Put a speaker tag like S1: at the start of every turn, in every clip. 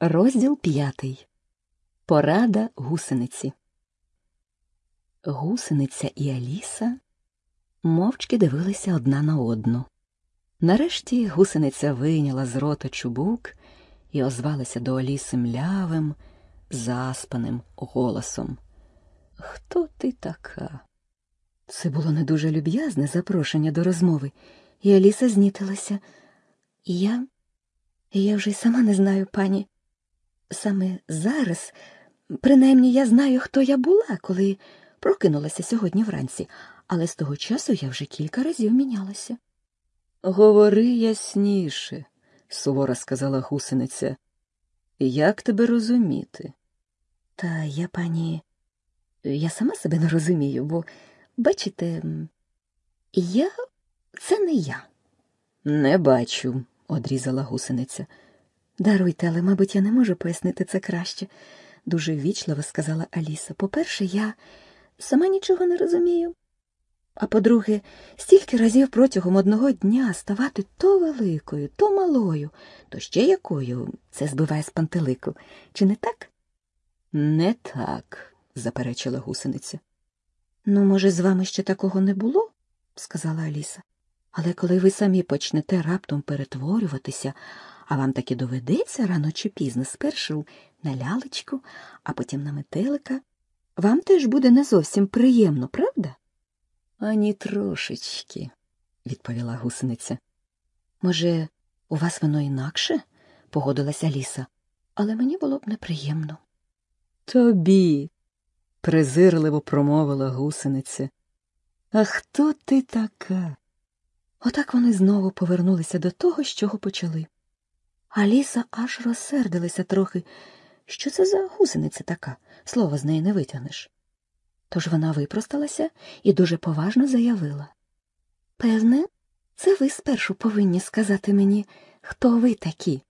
S1: Розділ п'ятий. Порада гусениці. Гусениця і Аліса мовчки дивилися одна на одну. Нарешті гусениця вийняла з рота чубук і озвалася до Аліси млявим, заспаним голосом. Хто ти така? Це було не дуже люб'язне запрошення до розмови, і Аліса знітилася. Я. Я вже й сама не знаю, пані. Саме зараз, принаймні, я знаю, хто я була, коли прокинулася сьогодні вранці, але з того часу я вже кілька разів мінялася. Говори ясніше, суворо сказала гусениця. Як тебе розуміти? Та я, пані, я сама себе не розумію, бо, бачите, я це не я. Не бачу, одрізала гусениця. Даруйте, але, мабуть, я не можу пояснити це краще, дуже ввічливо сказала Аліса. По-перше, я сама нічого не розумію. А по-друге, стільки разів протягом одного дня ставати то великою, то малою, то ще якою це збиває з пантелику. Чи не так? Не так, заперечила гусениця. Ну, може, з вами ще такого не було, сказала Аліса. Але коли ви самі почнете раптом перетворюватися, а вам таки доведеться рано чи пізно спершу на лялечку, а потім на метелика, вам теж буде не зовсім приємно, правда? Ані трошечки, відповіла гусениця. Може, у вас воно інакше? погодилася Ліса, але мені було б неприємно. Тобі, презирливо промовила гусениця. А хто ти така? Отак вони знову повернулися до того, з чого почали. Аліса аж розсердилася трохи. Що це за гусениця така? Слова з неї не витягнеш. Тож вона випросталася і дуже поважно заявила Певне, це ви спершу повинні сказати мені, хто ви такі.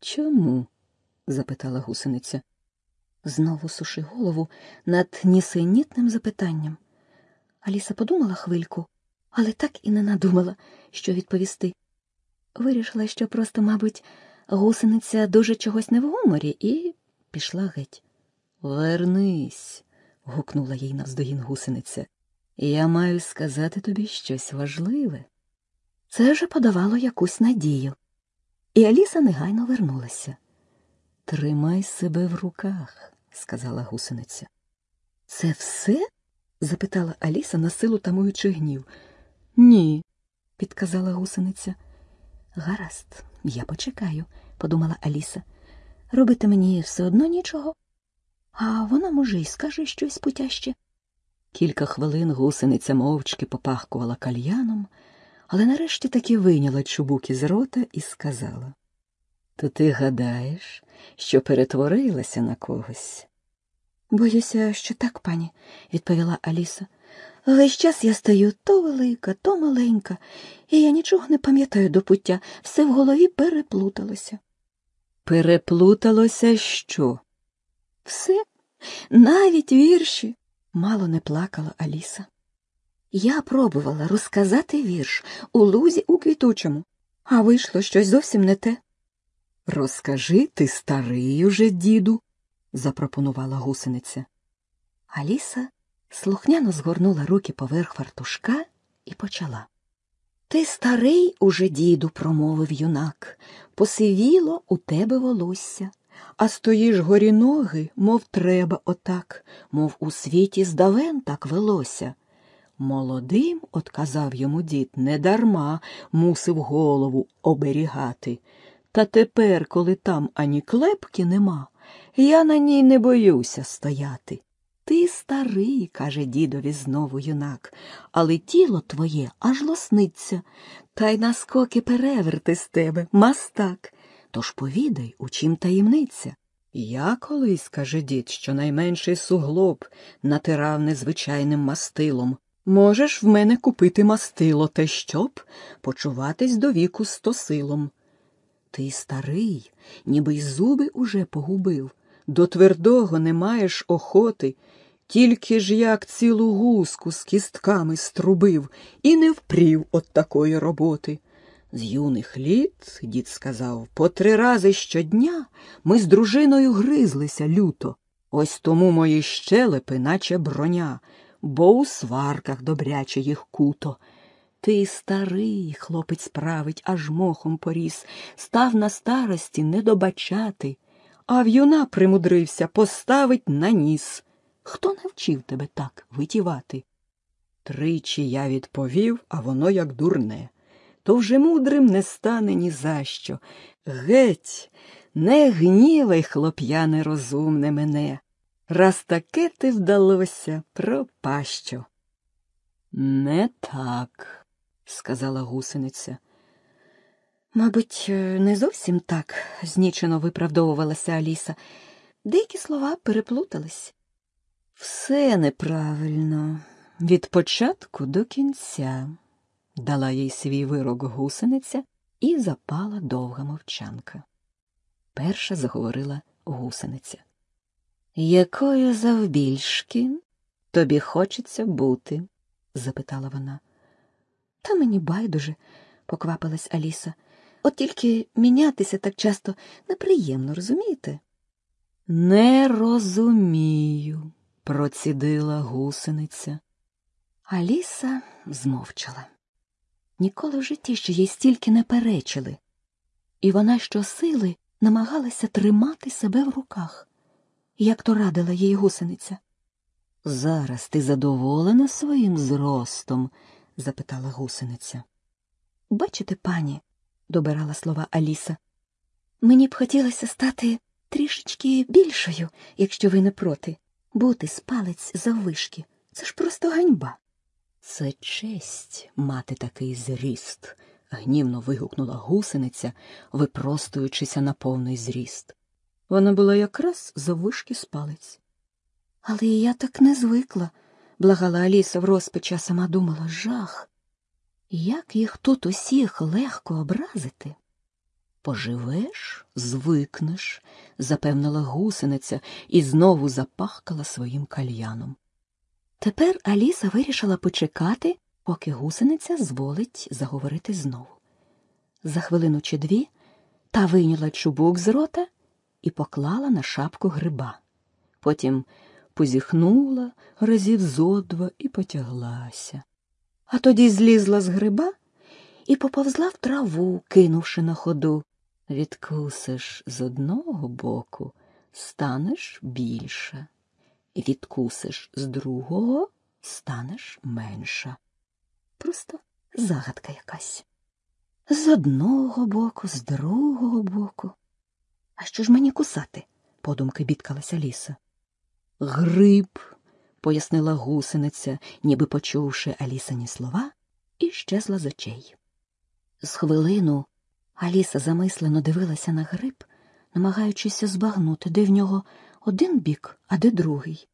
S1: Чому? запитала гусениця. Знову суши голову над нісенітним запитанням. Аліса подумала хвильку, але так і не надумала, що відповісти. Вирішила, що просто, мабуть, гусениця дуже чогось не в гуморі, і пішла геть. Вернись, гукнула їй навздогін гусениця. Я маю сказати тобі щось важливе. Це вже подавало якусь надію. І Аліса негайно вернулася. Тримай себе в руках, сказала гусениця. Це все? запитала Аліса на силу тамуючи гнів. Ні, підказала гусениця. Гаразд, я почекаю, подумала Аліса. Робити мені все одно нічого, а вона, може, й скаже щось путяще. Кілька хвилин гусениця мовчки попахкувала кальяном, але нарешті таки вийняла чубук із рота і сказала То ти гадаєш, що перетворилася на когось? Боюся, що так, пані, відповіла Аліса. Весь час я стаю то велика, то маленька, і я нічого не пам'ятаю до пуття, все в голові переплуталося. Переплуталося що? Все, навіть вірші, мало не плакала Аліса. Я пробувала розказати вірш у лузі у квітучому, а вийшло щось зовсім не те. Розкажи ти старий уже, діду, запропонувала гусениця. Аліса слухняно згорнула руки поверх фартушка і почала. Ти старий уже, діду, промовив юнак, посивіло у тебе волосся, а стоїш горі ноги, мов треба отак, мов у світі здавен так велося. Молодим, отказав йому дід, недарма мусив голову оберігати. Та тепер, коли там ані клепки нема, я на ній не боюся стояти. Ти старий, каже дідові знову юнак, але тіло твоє аж лосниться, та й наскоки переверти з тебе, мастак. Тож повідай, у чим таємниця. Я колись, каже дід, що найменший суглоб натирав незвичайним мастилом. Можеш в мене купити мастило, те щоб почуватись до віку стосилом. Ти старий, ніби й зуби уже погубив, до твердого не маєш охоти, тільки ж як цілу гуску з кістками струбив і не впрів от такої роботи. З юних літ, дід сказав, по три рази щодня Ми з дружиною гризлися люто. Ось тому мої щелепи, наче броня, бо у сварках добряче їх куто. Ти старий, хлопець править, аж мохом поріс, став на старості не добачати, а в'юна примудрився поставить на ніс. Хто навчив тебе так витівати? Тричі я відповів, а воно як дурне. То вже мудрим не стане ні за що. Геть, не гнівай, хлоп'я нерозумне мене. Раз таке ти вдалося, пропащо. Не так, сказала гусениця.
S2: Мабуть, не зовсім так, знічено виправдовувалася Аліса. Деякі слова переплутались.
S1: Все неправильно, від початку до кінця, дала їй свій вирок гусениця і запала довга мовчанка. Перша заговорила гусениця. Якою завбільшки тобі хочеться бути? запитала вона.
S2: Та мені байдуже, поквапилась Аліса. От тільки мінятися так часто неприємно, розумієте?
S1: Не розумію, процідила гусениця.
S2: Аліса змовчала. Ніколи в житті ще їй стільки не перечили, і вона щосили намагалася тримати себе в руках, як то радила їй гусениця.
S1: Зараз ти задоволена своїм зростом? запитала гусениця.
S2: Бачите, пані, добирала слова Аліса, мені б хотілося стати трішечки більшою, якщо ви не проти, бути з палець заввишки. Це ж просто ганьба.
S1: Це честь мати такий зріст, гнівно вигукнула гусениця, випростуючися на повний зріст. Вона була якраз заввишки з палець.
S2: Але я так не звикла, благала Аліса в розпачі, а сама думала жах. Як їх тут усіх легко образити?
S1: Поживеш, звикнеш, запевнила гусениця і знову запахкала своїм кальяном.
S2: Тепер Аліса вирішила почекати, поки гусениця зволить заговорити знову. За хвилину чи дві та вийняла чубук з рота і поклала на шапку гриба. Потім позіхнула разів зо два і потяглася. А тоді злізла з гриба і поповзла в траву, кинувши на ходу. Відкусиш з одного боку, станеш більше. Відкусиш з другого, станеш менша. Просто загадка якась. З одного боку, з другого боку. А що ж мені кусати? подумки бідкалася ліса.
S1: Гриб, пояснила гусениця, ніби почувши Алісані слова, і щезла з очей.
S2: З хвилину Аліса замислено дивилася на гриб, намагаючися збагнути, де в нього один бік, а де другий.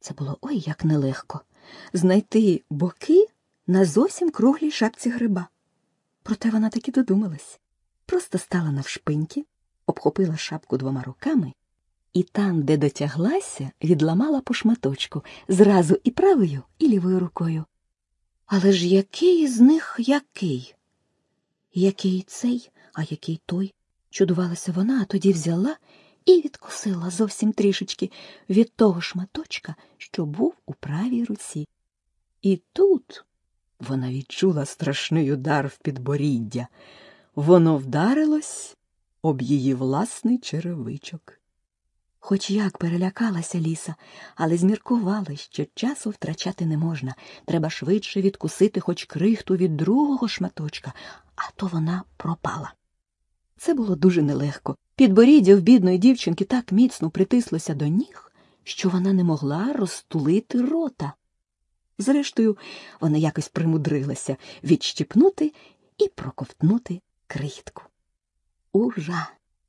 S2: Це було ой як нелегко знайти боки на зовсім круглій шапці гриба. Проте вона таки додумалась. Просто стала навшпиньки, обхопила шапку двома руками і там, де дотяглася, відламала по шматочку зразу і правою, і лівою рукою. Але ж який з них який? Який цей, а який той? Чудувалася вона, а тоді взяла і відкусила зовсім трішечки від того шматочка, що був у правій руці. І тут вона відчула страшний удар в підборіддя. Воно вдарилось об її власний черевичок. Хоч як перелякалася ліса, але зміркувала, що часу втрачати не можна. Треба швидше відкусити хоч крихту від другого шматочка, а то вона пропала. Це було дуже нелегко. Підборіддя в бідної дівчинки так міцно притислося до ніг, що вона не могла розтулити рота. Зрештою, вона якось примудрилася відщипнути і проковтнути крихтку. Ура!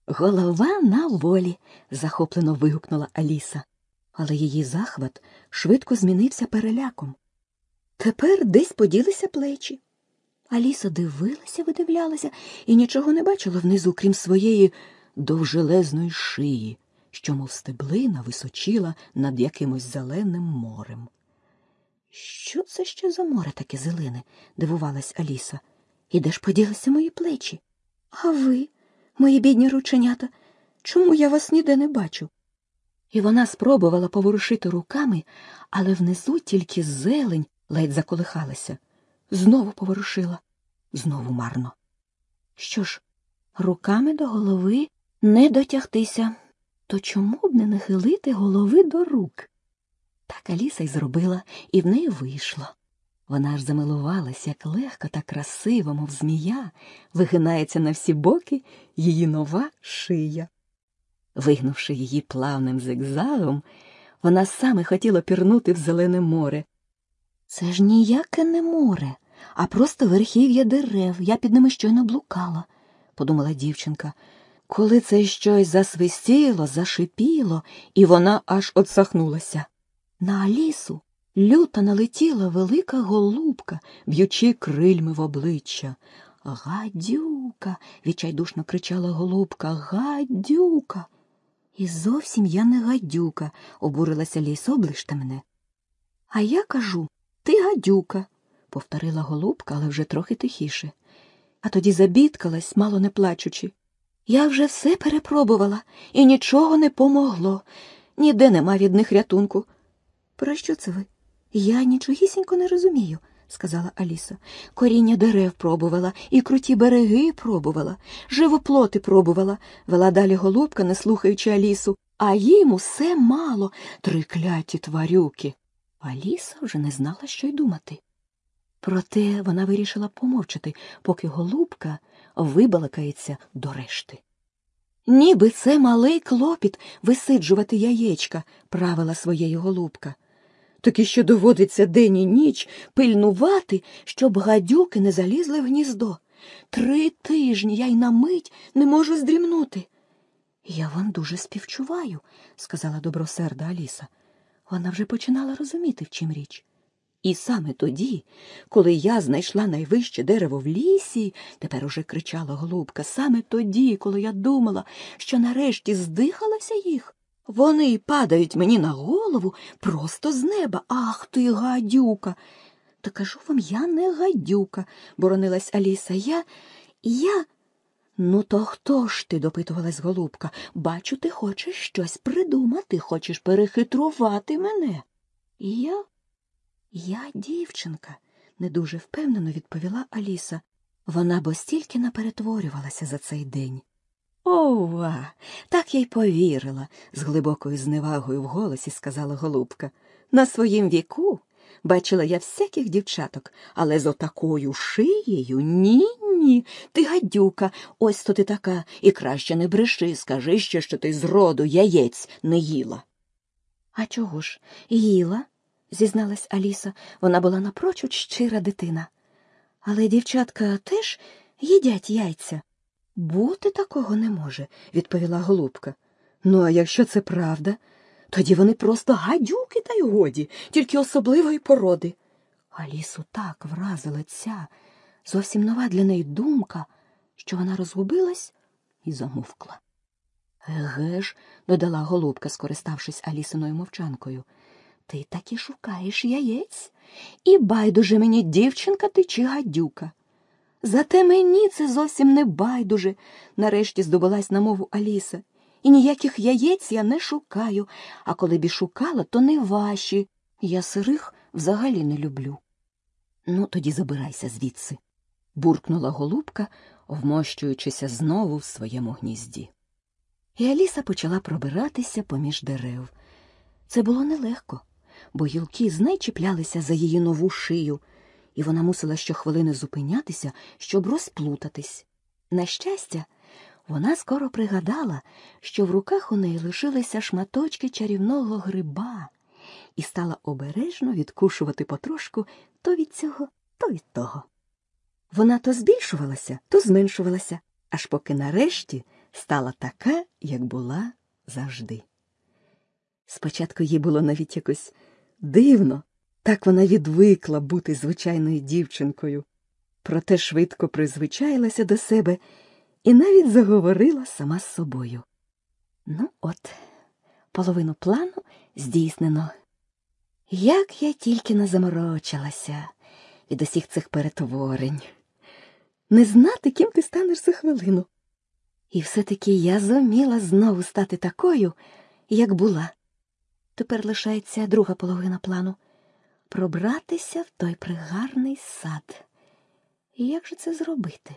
S2: Голова на волі. захоплено вигукнула Аліса, але її захват швидко змінився переляком. Тепер десь поділися плечі. Аліса дивилася, видивлялася і нічого не бачила внизу, крім своєї довжелезної шиї, що, мов стеблина, височила над якимось зеленим морем. Що це ще за море таке зелене? дивувалась Аліса. І де ж поділися мої плечі? А ви, мої бідні рученята, Чому я вас ніде не бачу? І вона спробувала поворушити руками, але внизу тільки зелень ледь заколихалася. Знову поворушила, знову марно. Що ж, руками до голови не дотягтися, то чому б не нахилити голови до рук? Так Аліса й зробила, і в неї вийшло. Вона аж замилувалась, як легко та красиво, мов змія, вигинається на всі боки її нова шия. Вигнувши її плавним зигзагом, вона саме хотіла пірнути в зелене море. Це ж ніяке не море, а просто верхів'я дерев. Я під ними щойно блукала, подумала дівчинка. Коли це щось засвистіло, зашипіло, і вона аж отсахнулася. На Алісу люто налетіла велика голубка, б'ючи крильми в обличчя. Гадюка. відчайдушно кричала голубка. Гадюка. І зовсім я не гадюка, обурилася ліс, облиште мене. А я кажу ти гадюка, повторила голубка, але вже трохи тихіше. А тоді забідкалась, мало не плачучи. Я вже все перепробувала і нічого не помогло. Ніде нема від них рятунку. Про що це ви? Я нічогісінько не розумію, сказала Аліса. Коріння дерев пробувала, і круті береги пробувала, живоплоти пробувала, вела далі голубка, не слухаючи Алісу, а їм усе мало, трикляті тварюки. Аліса вже не знала, що й думати. Проте вона вирішила помовчати, поки голубка вибалакається до решти. Ніби це малий клопіт висиджувати яєчка, правила своєї голубка. Таки що доводиться день і ніч пильнувати, щоб гадюки не залізли в гніздо. Три тижні я й на мить не можу здрімнути. Я вам дуже співчуваю, сказала добросерда Аліса. Вона вже починала розуміти, в чим річ. І саме тоді, коли я знайшла найвище дерево в лісі, тепер уже кричала голубка, саме тоді, коли я думала, що нарешті здихалася їх, вони падають мені на голову просто з неба. Ах ти, гадюка. Та кажу вам, я не гадюка, боронилась Аліса. Я. я. Ну, то хто ж ти? допитувалась голубка. Бачу, ти хочеш щось придумати, хочеш перехитрувати мене. Я. Я дівчинка, не дуже впевнено відповіла Аліса. Вона бо стільки наперетворювалася за цей день. Ова, так я й повірила, з глибокою зневагою в голосі сказала голубка. На своїм віку бачила я всяких дівчаток, але з отакою шиєю ні, ні. Ти гадюка, ось то ти така, і краще не бреши, скажи ще, що ти з роду яєць не їла. А чого ж? Їла, зізналась Аліса. Вона була напрочуд щира дитина. Але дівчатка теж їдять яйця. Бути такого не може, відповіла голубка. Ну, а якщо це правда, тоді вони просто гадюки та й годі, тільки особливої породи. Алісу так вразила ця зовсім нова для неї думка, що вона розгубилась і замовкла. Еге ж, додала голубка, скориставшись Алісиною мовчанкою, ти таки шукаєш яєць, і байдуже мені дівчинка ти чи гадюка. Зате мені це зовсім не байдуже, нарешті здобулась на мову Аліса. І ніяких яєць я не шукаю, а коли б і шукала, то не ваші. Я сирих взагалі не люблю. Ну, тоді забирайся звідси, буркнула голубка, вмощуючися знову в своєму гнізді. І Аліса почала пробиратися поміж дерев. Це було нелегко, бо гілки знай чіплялися за її нову шию і вона мусила щохвилини зупинятися, щоб розплутатись. На щастя, вона скоро пригадала, що в руках у неї лишилися шматочки чарівного гриба, і стала обережно відкушувати потрошку то від цього, то від того. Вона то збільшувалася, то зменшувалася, аж поки нарешті стала така, як була завжди. Спочатку їй було навіть якось дивно, так вона відвикла бути звичайною дівчинкою, проте швидко призвичаїлася до себе і навіть заговорила сама з собою. Ну, от, половину плану здійснено. Як я тільки не заморочилася від усіх цих перетворень, не знати, ким ти станеш за хвилину. І все-таки я зуміла знову стати такою, як була. Тепер лишається друга половина плану пробратися в той пригарний сад. І як же це зробити?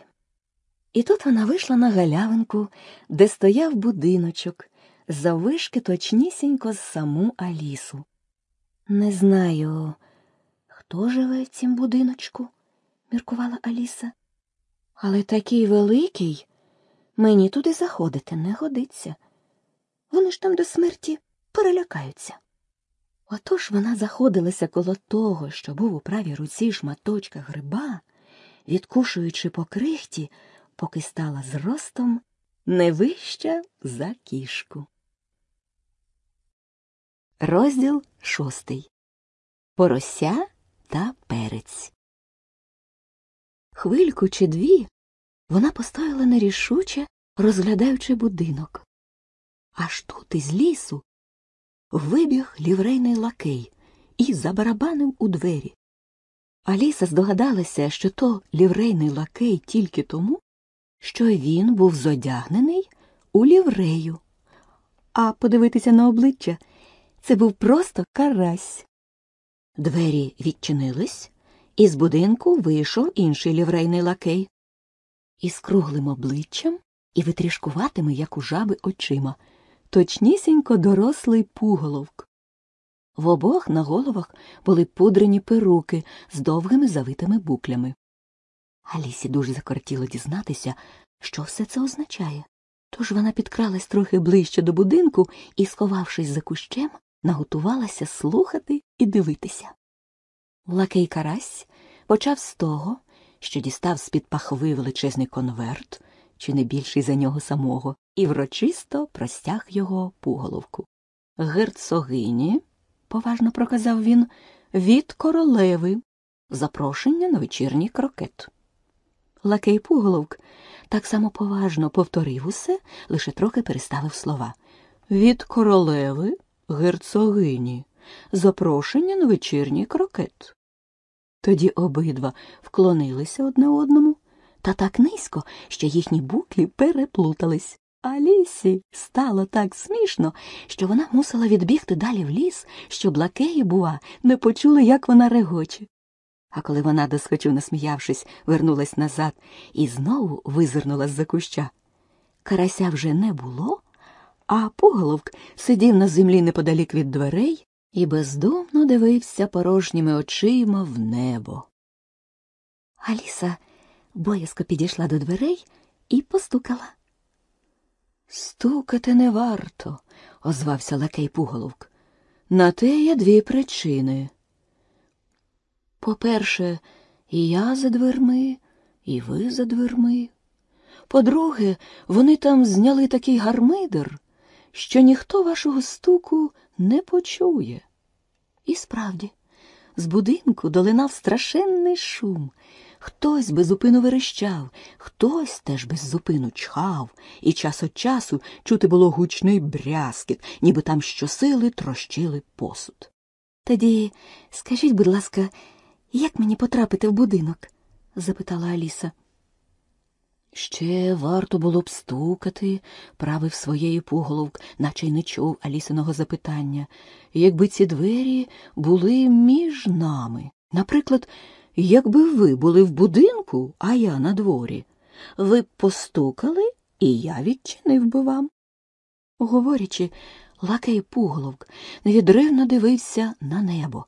S2: І тут вона вийшла на галявинку, де стояв будиночок, завишки точнісінько з саму Алісу. Не знаю, хто живе в цім будиночку, міркувала Аліса. Але такий великий мені туди заходити не годиться. Вони ж там до смерті перелякаються. Отож вона заходилася коло того, що був у правій руці шматочка гриба, відкушуючи по крихті, поки стала зростом не вища за кішку. Розділ шостий Порося та перець. Хвильку чи дві вона постояла нерішуче, розглядаючи будинок. Аж тут із лісу вибіг ліврейний лакей і забарабанив у двері. Аліса здогадалася, що то ліврейний лакей тільки тому, що він був зодягнений у ліврею, а подивитися на обличчя це був просто карась. Двері відчинились, і з будинку вийшов інший ліврейний лакей із круглим обличчям і витрішкуватими, як у жаби, очима, точнісінько дорослий пуголовк. В обох на головах були пудрені перуки з довгими завитими буклями. Алісі дуже закортіло дізнатися, що все це означає. Тож вона підкралась трохи ближче до будинку і, сховавшись за кущем, наготувалася слухати і дивитися. Лакей Карась почав з того, що дістав з-під пахви величезний конверт, чи не більший за нього самого, і врочисто простяг його пуголовку. Герцогині, поважно проказав він, від королеви, запрошення на вечірній крокет. Лакей Пуголовк так само поважно повторив усе, лише трохи переставив слова. Від королеви, герцогині, запрошення на вечірній крокет. Тоді обидва вклонилися одне одному, та так низько, що їхні буклі переплутались. Алісі стало так смішно, що вона мусила відбігти далі в ліс, щоб лакеї, бува, не почули, як вона регоче. А коли вона, досхочу насміявшись, вернулась назад і знову визирнула з за куща, карася вже не було, а поголовк сидів на землі неподалік від дверей і бездумно дивився порожніми очима в небо. Аліса боязко підійшла до дверей і постукала. Стукати не варто, озвався лакей Пуголовк. На те є дві причини. По-перше, і я за дверми, і ви за дверми. По-друге, вони там зняли такий гармидер, що ніхто вашого стуку не почує. І справді, з будинку долинав страшенний шум. Хтось безупину верещав, хтось теж беззупину чхав, і час від часу чути було гучний брязкіт, ніби там щосили трощили посуд. Тоді скажіть, будь ласка, як мені потрапити в будинок? запитала Аліса. Ще варто було б стукати, правив своєю поголовк, наче й не чув Алісиного запитання, якби ці двері були між нами. Наприклад, якби ви були в будинку, а я на дворі, ви б постукали, і я відчинив би вам. Говорячи, лакей пуголовк невідривно дивився на небо,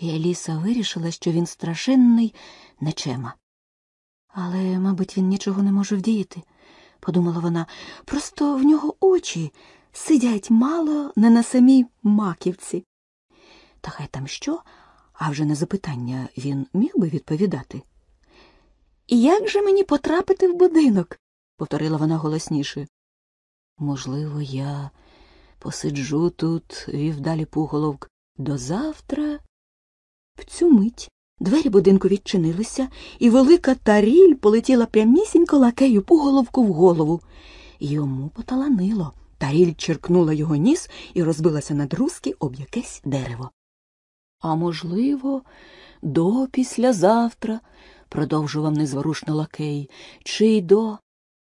S2: і Аліса вирішила, що він страшенний нечема. Але, мабуть, він нічого не може вдіяти, подумала вона. Просто в нього очі сидять мало не на самій маківці. Та хай там що, а вже на запитання він міг би відповідати. Як же мені потрапити в будинок? повторила вона голосніше. Можливо, я посиджу тут, вів далі пуголовк, до завтра. В цю мить Двері будинку відчинилися, і велика таріль полетіла прямісінько лакею пуголовку в голову. Йому поталанило. Таріль черкнула його ніс і розбилася на друзки об якесь дерево. А можливо, до післязавтра, продовжував незворушно лакей, чи й до.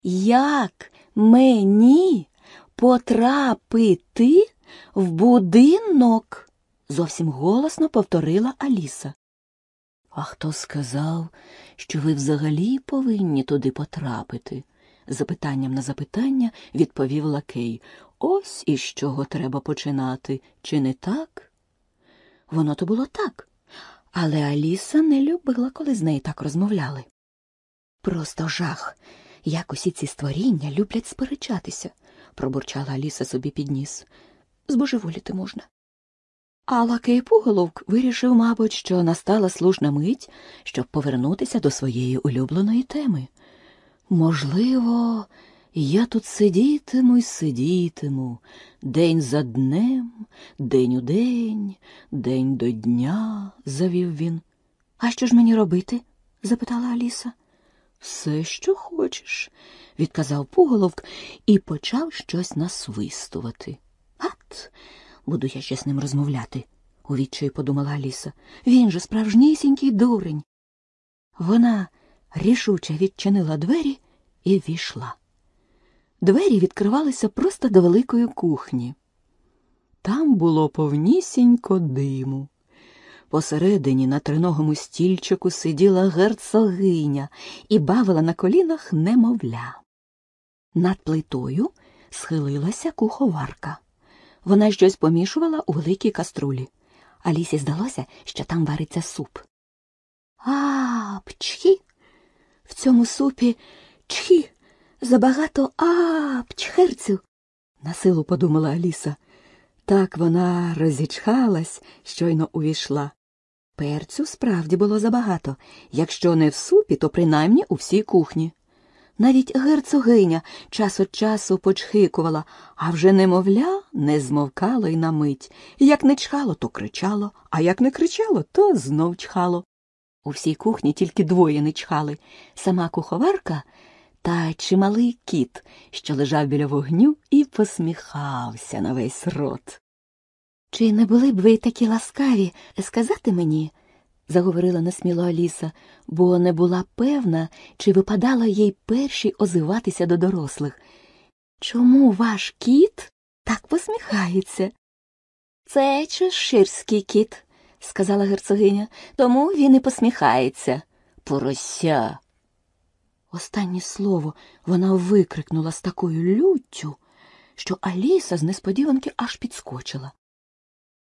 S2: Як мені потрапити в будинок? зовсім голосно повторила Аліса.
S1: А хто сказав, що ви взагалі повинні туди потрапити? Запитанням на запитання відповів лакей. Ось із чого треба починати, чи не так?
S2: Воно то було так, але Аліса не любила, коли з нею так розмовляли. Просто жах, як усі ці створіння люблять сперечатися, пробурчала Аліса собі під ніс. Збожеволіти можна. А лакей Пуголовк вирішив, мабуть, що настала слушна мить, щоб повернутися до своєї улюбленої теми. Можливо, я тут сидітиму й сидітиму, день за днем, день у день, день до дня, завів він. А що ж мені робити? запитала Аліса. Все, що хочеш, відказав Пуголовк і почав щось насвистувати. Ат, буду я ще з ним розмовляти, у відчаї подумала Аліса. Він же справжнісінький дурень. Вона рішуче відчинила двері і війшла. Двері відкривалися просто до великої кухні. Там було повнісінько диму. Посередині на триногому стільчику сиділа герцогиня і бавила на колінах немовля. Над плитою схилилася куховарка. Вона щось помішувала у великій каструлі. Алісі здалося, що там вариться суп. А, пчхі! В цьому супі чхі, забагато а, пчхерцю, насилу подумала Аліса. Так вона розічхалась, щойно увійшла. Перцю справді було забагато. Якщо не в супі, то принаймні у всій кухні. Навіть герцогиня час від часу почхикувала, а вже немовля не змовкало й на мить. Як не чхало, то кричало, а як не кричало, то знов чхало. У всій кухні тільки двоє не чхали сама куховарка та чималий кіт, що лежав біля вогню і посміхався на весь рот. Чи не були б ви такі ласкаві сказати мені? заговорила насміло Аліса, бо не була певна, чи випадало їй перші озиватися до дорослих. Чому ваш кіт так посміхається? Це чеширський кіт, сказала герцогиня, тому він і посміхається. Порося. Останнє слово вона викрикнула з такою люттю, що Аліса з несподіванки аж підскочила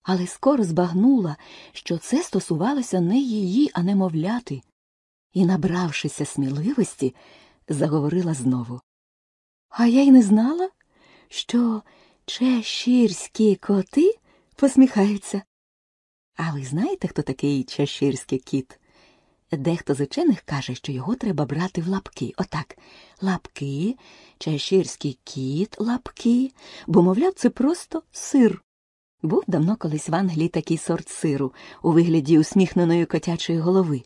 S2: але скоро збагнула, що це стосувалося не її, а немовляти, і, набравшися сміливості, заговорила знову. А я й не знала, що чеширські коти посміхаються. А ви знаєте, хто такий чеширський кіт? Дехто з учених каже, що його треба брати в лапки. Отак лапки, чеширський кіт, лапки, бо, мовляв, це просто сир. Був давно колись в Англії такий сорт сиру у вигляді усміхненої котячої голови.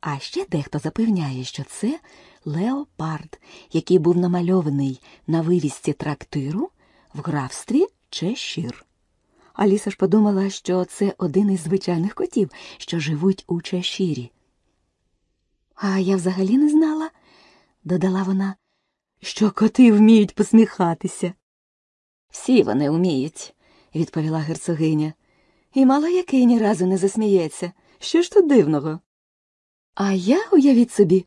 S2: А ще дехто запевняє, що це леопард, який був намальований на вивісці трактиру в графстві Чешір. Аліса ж подумала, що це один із звичайних котів, що живуть у Чешірі. А я взагалі не знала, додала вона, що коти вміють посміхатися. Всі вони вміють відповіла герцогиня. І мало який ні разу не засміється. Що ж тут дивного? А я, уявіть собі,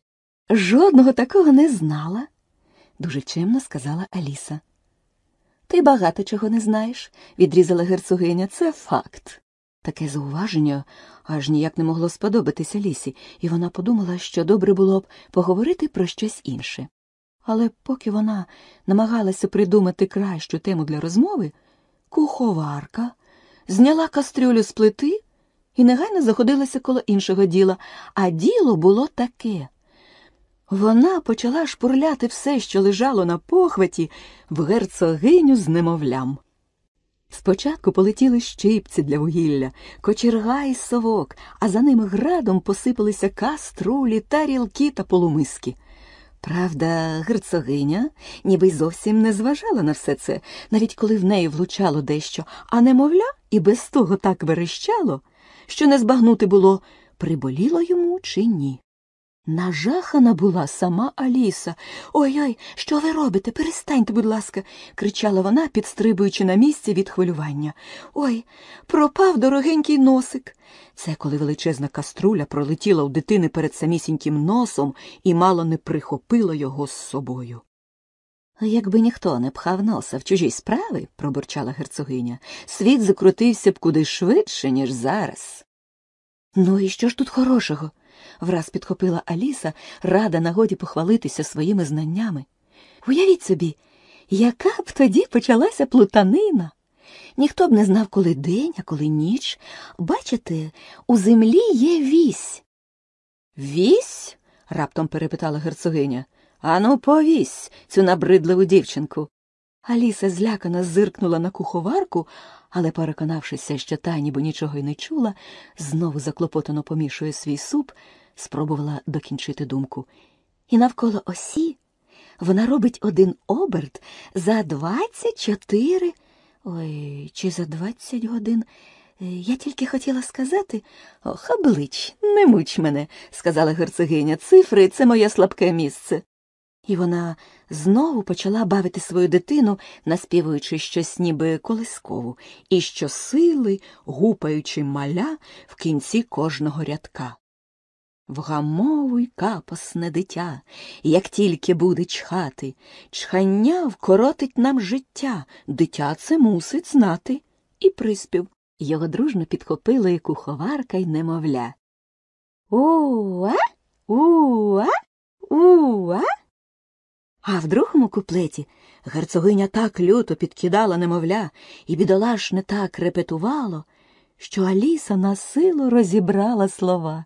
S2: жодного такого не знала, дуже чемно сказала Аліса. Ти багато чого не знаєш, відрізала герцогиня. Це факт. Таке зауваження аж ніяк не могло сподобатися лісі, і вона подумала, що добре було б поговорити про щось інше. Але поки вона намагалася придумати кращу тему для розмови, Куховарка зняла кастрюлю з плити і негайно заходилася коло іншого діла, а діло було таке. Вона почала шпурляти все, що лежало на похваті, в герцогиню з немовлям. Спочатку полетіли щипці для вугілля, кочерга і совок, а за ними градом посипалися каструлі, тарілки та полумиски. Правда, герцогиня ніби й зовсім не зважала на все це, навіть коли в неї влучало дещо, а немовля і без того так верещало, що не збагнути було, приболіло йому чи ні. Нажахана була сама Аліса. Ой ой, що ви робите? Перестаньте, будь ласка, кричала вона, підстрибуючи на місці від хвилювання. Ой, пропав дорогенький носик. Це коли величезна каструля пролетіла у дитини перед самісіньким носом і мало не прихопила його з собою. Якби ніхто не пхав носа в чужі справи, пробурчала герцогиня, світ закрутився б куди швидше, ніж зараз. Ну і що ж тут хорошого? враз підхопила Аліса, рада нагоді похвалитися своїми знаннями. Уявіть собі, яка б тоді почалася плутанина. Ніхто б не знав, коли день, а коли ніч. Бачите, у землі є вісь. Вісь? раптом перепитала герцогиня. Ану, повісь цю набридливу дівчинку. Аліса злякано зиркнула на куховарку, але, переконавшися, що та ніби нічого й не чула, знову заклопотано помішує свій суп, спробувала докінчити думку. І навколо осі вона робить один оберт за двадцять чотири. Ой, чи за двадцять годин. Е, я тільки хотіла сказати ох, облич, не муч мене, сказала герцогиня. Цифри це моє слабке місце. І вона знову почала бавити свою дитину, наспівуючи щось ніби колискову, і щосили гупаючи маля в кінці кожного рядка. Вгамовуй капосне дитя, як тільки буде чхати, чхання вкоротить нам життя, дитя це мусить знати. І приспів. Його дружно підхопили і куховарка й немовля. У-а, у-а, у-а. А в другому куплеті герцогиня так люто підкидала немовля, і бідолашне так репетувало, що Аліса на силу розібрала слова.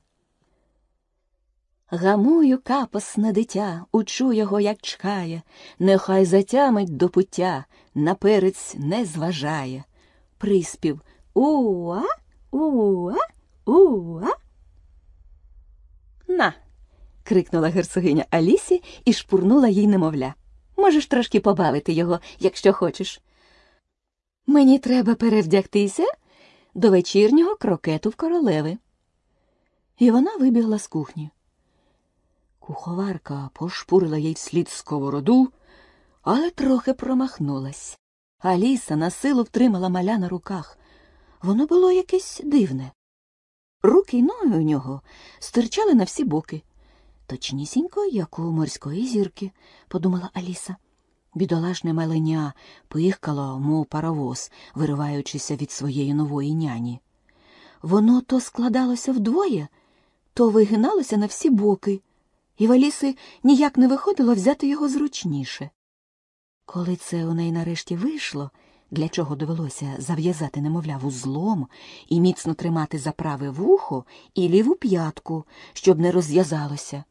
S2: Гамую капосне дитя, учу його, як чкає, нехай затямить до пуття, на перець не зважає. Приспів Уа, уа, уа. На крикнула герцогиня Алісі і шпурнула їй немовля. Можеш трошки побавити його, якщо хочеш. Мені треба перевдягтися до вечірнього крокету в королеви. І вона вибігла з кухні. Куховарка пошпурила їй вслід сковороду, але трохи промахнулась. Аліса на силу втримала маля на руках. Воно було якесь дивне. Руки й ноги у нього стирчали на всі боки. Точнісінько, як у морської зірки, подумала Аліса. Бідолашне маленя пихкало, мов паровоз, вириваючися від своєї нової няні. Воно то складалося вдвоє, то вигиналося на всі боки, і в Аліси ніяк не виходило взяти його зручніше. Коли це у неї нарешті вийшло, для чого довелося зав'язати, немовля, вузлом і міцно тримати за праве вухо і ліву п'ятку, щоб не розв'язалося.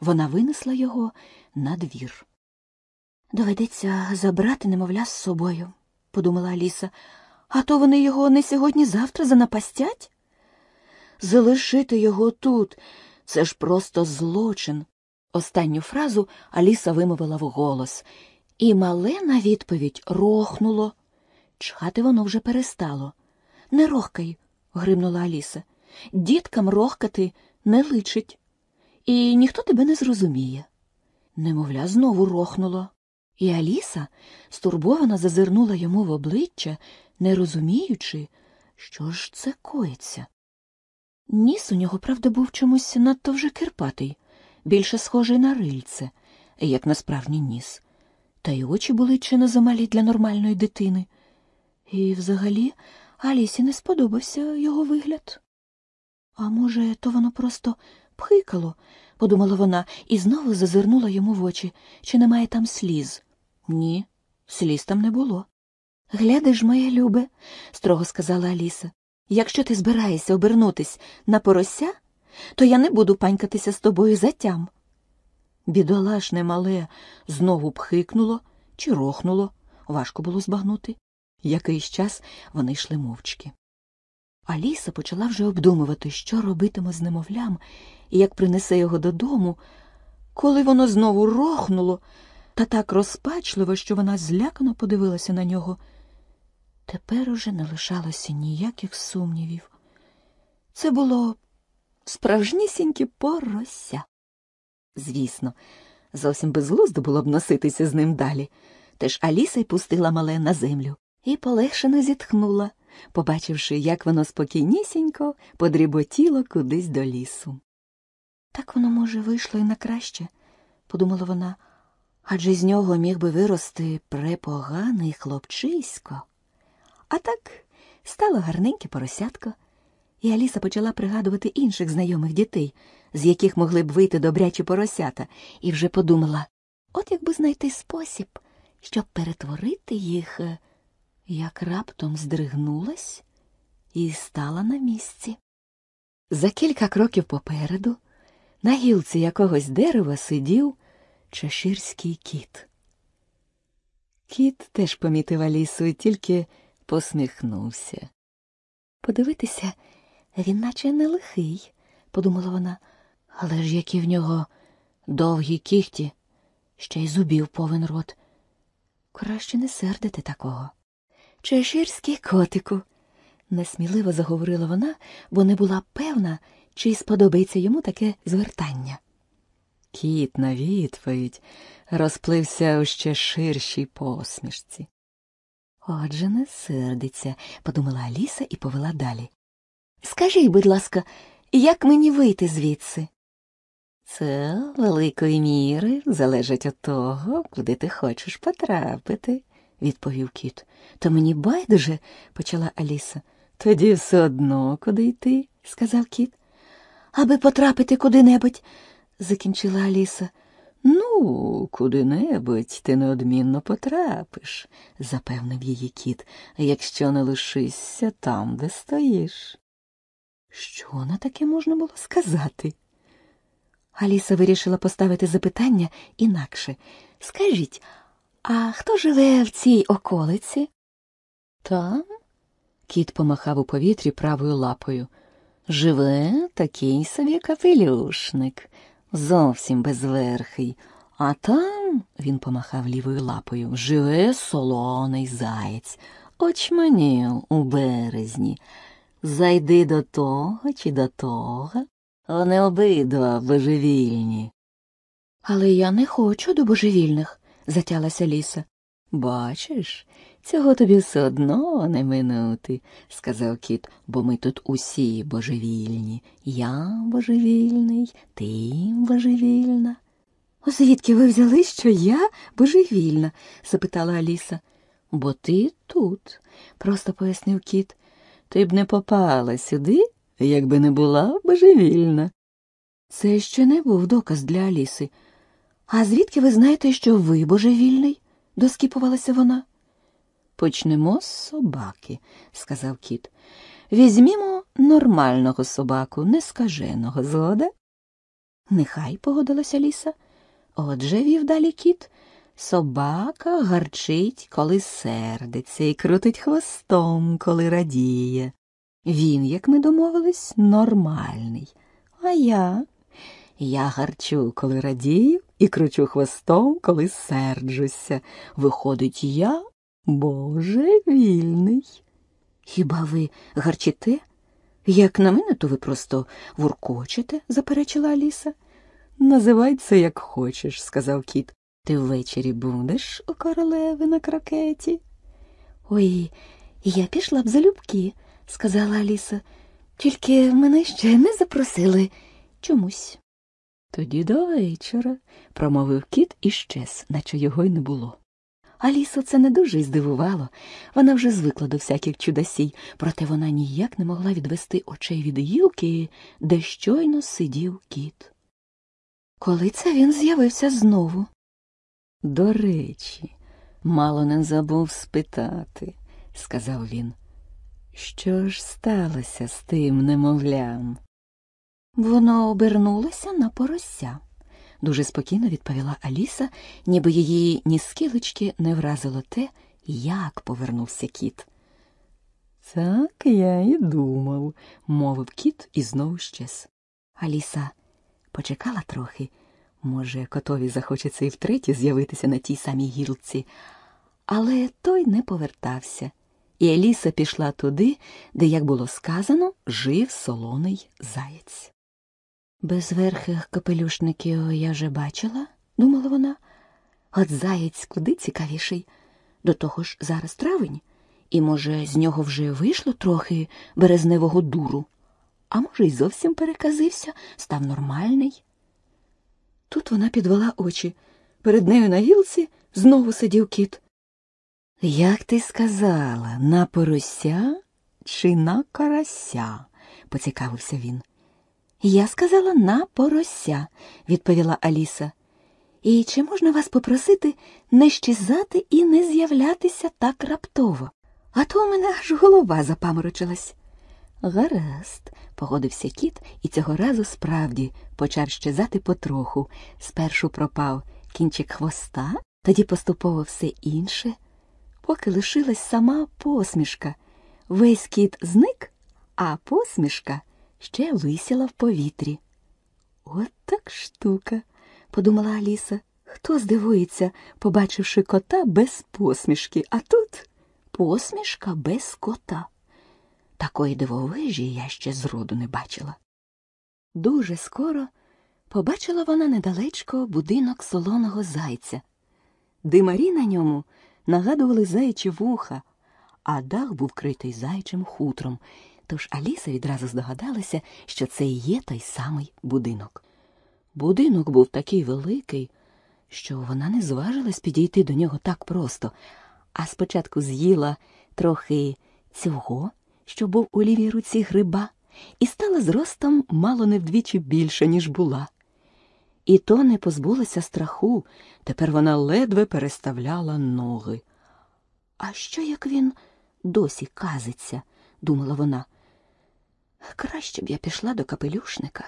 S2: Вона винесла його на двір. Доведеться забрати немовля з собою, подумала Аліса, а то вони його не сьогодні-завтра занапастять. Залишити його тут це ж просто злочин. Останню фразу Аліса вимовила вголос, і мале на відповідь рохнуло. Чхати воно вже перестало. Не рохкай, гримнула Аліса. Діткам рохкати не личить і ніхто тебе не зрозуміє. Немовля знову рохнуло, і Аліса стурбовано зазирнула йому в обличчя, не розуміючи, що ж це коїться. Ніс у нього, правда, був чомусь надто вже кирпатий, більше схожий на рильце, як на справжній ніс, та й очі були чи не замалі для нормальної дитини. І взагалі Алісі не сподобався його вигляд. А може, то воно просто Пхикало, подумала вона і знову зазирнула йому в очі, чи немає там сліз. Ні, сліз там не було. Глядиш, моє любе, строго сказала Аліса. Якщо ти збираєшся обернутись на порося, то я не буду панькатися з тобою затям. Бідолашне мале знову пхикнуло чи рохнуло, важко було збагнути. Якийсь час вони йшли мовчки. Аліса почала вже обдумувати, що робитиме з немовлям і як принесе його додому, коли воно знову рохнуло та так розпачливо, що вона злякано подивилася на нього. Тепер уже не лишалося ніяких сумнівів. Це було справжнісіньке порося.
S1: Звісно, зовсім безглуздо було б носитися з ним далі. Теж Аліса й пустила мале на землю і полегшено зітхнула, побачивши, як воно спокійнісінько подріботіло кудись до лісу.
S2: Так воно, може, вийшло і на краще, подумала вона, адже з нього міг би вирости препоганий хлопчисько. А так стало гарненьке поросятко, і Аліса почала пригадувати інших знайомих дітей, з яких могли б вийти добрячі поросята, і вже подумала от якби знайти спосіб, щоб перетворити їх, е, як раптом здригнулась і стала на місці.
S1: За кілька кроків попереду на гілці якогось дерева сидів чеширський кіт. Кіт теж помітив Алісу і тільки посміхнувся.
S2: Подивитися, він наче не лихий, подумала вона, але ж які в нього довгі кіхті, ще й зубів повен рот. Краще не сердити такого. Чеширський котику, несміливо заговорила вона, бо не була певна, чи сподобається йому таке звертання.
S1: Кіт на відповідь розплився у ще ширшій посмішці.
S2: Отже, не сердиться, подумала Аліса і повела далі. Скажіть, будь ласка, як мені вийти звідси?
S1: Це великої міри залежить від того, куди ти хочеш потрапити, відповів кіт.
S2: То мені байдуже, почала Аліса.
S1: Тоді все одно куди йти, сказав кіт.
S2: Аби потрапити куди-небудь, закінчила Аліса.
S1: Ну, куди-небудь ти неодмінно потрапиш, запевнив її кіт, якщо не лишишся там, де стоїш.
S2: Що на таке можна було сказати? Аліса вирішила поставити запитання інакше. Скажіть, а хто живе в цій околиці?
S1: Там? Кіт помахав у повітрі правою лапою. Живе такий собі капелюшник, зовсім безверхий. А там, він помахав лівою лапою, живе солоний заєць, очманів у березні. Зайди до того чи до того, вони обидва божевільні.
S2: Але я не хочу до божевільних, затялася ліса.
S1: Бачиш, цього тобі все одно не минути, сказав кіт, бо ми тут усі божевільні. Я божевільний, ти божевільна.
S2: Звідки ви взяли, що я божевільна? запитала Аліса.
S1: Бо ти тут, просто пояснив кіт. Ти б не попала сюди, якби не була божевільна.
S2: Це ще не був доказ для Аліси. А звідки ви знаєте, що ви божевільний? доскіпувалася вона.
S1: Почнемо з собаки, сказав кіт. Візьмімо нормального собаку, нескаженого згода.
S2: Нехай погодилася ліса.
S1: Отже, вів далі кіт. Собака гарчить, коли сердиться, і крутить хвостом, коли радіє. Він, як ми домовились, нормальний. А я? Я гарчу, коли радію, і кручу хвостом, коли серджуся. Виходить, я божевільний.
S2: Хіба ви гарчите? Як на мене, то ви просто вуркочете, заперечила Аліса.
S1: Називай це, як хочеш, сказав кіт. Ти ввечері будеш у королеви на крокеті?
S2: Ой, я пішла б залюбки, сказала Аліса. Тільки мене ще не запросили чомусь.
S1: Тоді до вечора, промовив кіт і щез, наче його й не було.
S2: Алісу це не дуже й здивувало. Вона вже звикла до всяких чудасій, проте вона ніяк не могла відвести очей від гілки, де щойно сидів кіт. Коли це він з'явився знову?
S1: До речі, мало не забув спитати, сказав він. Що ж сталося з тим немовлям?
S2: Воно обернулося на порося, дуже спокійно відповіла Аліса, ніби її ні скілечки не вразило те, як повернувся кіт.
S1: Так я і думав, мовив кіт і знову щез.
S2: Аліса почекала трохи. Може, котові захочеться і втретє з'явитися на тій самій гілці, але той не повертався, і Аліса пішла туди, де, як було сказано, жив солоний заєць. Безверхих капелюшників я вже бачила, думала вона. От заєць куди цікавіший. До того ж, зараз травень, і, може, з нього вже вийшло трохи березневого дуру, а може, й зовсім переказився, став нормальний. Тут вона підвела очі. Перед нею на гілці знову сидів кіт. Як ти сказала, на порося чи на карася? поцікавився він. Я сказала на порося, відповіла Аліса. І чи можна вас попросити не щезати і не з'являтися так раптово? А то у мене аж голова запаморочилась. Гаразд, погодився кіт, і цього разу справді почав щезати потроху. Спершу пропав кінчик хвоста, тоді поступово все інше, поки лишилась сама посмішка. Весь кіт зник, а посмішка ще висіла в повітрі. От так штука, подумала Аліса. Хто здивується, побачивши кота без посмішки, а тут посмішка без кота. Такої дивовижі я ще зроду не бачила. Дуже скоро побачила вона недалечко будинок солоного зайця. Димарі на ньому нагадували заячі вуха, а дах був критий зайчим хутром, тож Аліса відразу здогадалася, що це і є той самий будинок. Будинок був такий великий, що вона не зважилась підійти до нього так просто, а спочатку з'їла трохи цього, що був у лівій руці гриба, і стала зростом мало не вдвічі більше, ніж була. І то не позбулася страху, тепер вона ледве переставляла ноги. А що як він досі казиться, думала вона. Краще б я пішла до капелюшника.